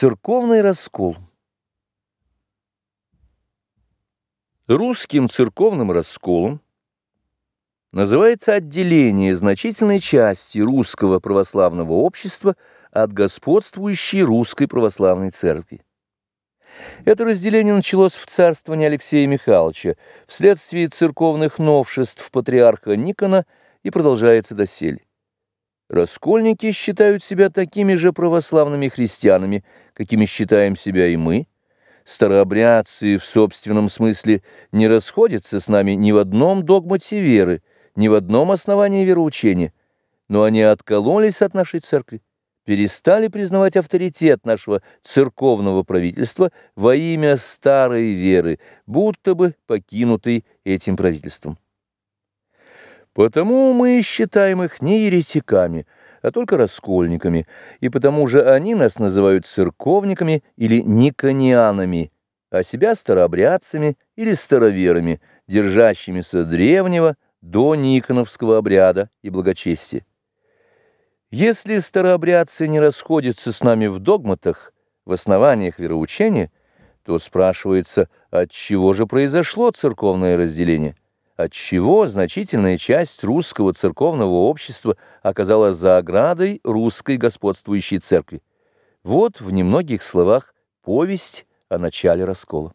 Церковный раскол. Русским церковным расколом называется отделение значительной части русского православного общества от господствующей русской православной церкви. Это разделение началось в царствовании Алексея Михайловича вследствие церковных новшеств патриарха Никона и продолжается доселе. Раскольники считают себя такими же православными христианами, какими считаем себя и мы. Старообрядцы в собственном смысле не расходятся с нами ни в одном догмате веры, ни в одном основании вероучения, но они откололись от нашей церкви, перестали признавать авторитет нашего церковного правительства во имя старой веры, будто бы покинутой этим правительством. Потому мы считаем их не еретиками, а только раскольниками, и потому же они нас называют церковниками или никонианами, а себя старообрядцами или староверами, держащимися древнего до никоновского обряда и благочестия. Если старообрядцы не расходятся с нами в догматах, в основаниях вероучения, то спрашивается, от чего же произошло церковное разделение? Отчего значительная часть русского церковного общества оказалась за оградой русской господствующей церкви. Вот в немногих словах повесть о начале раскола.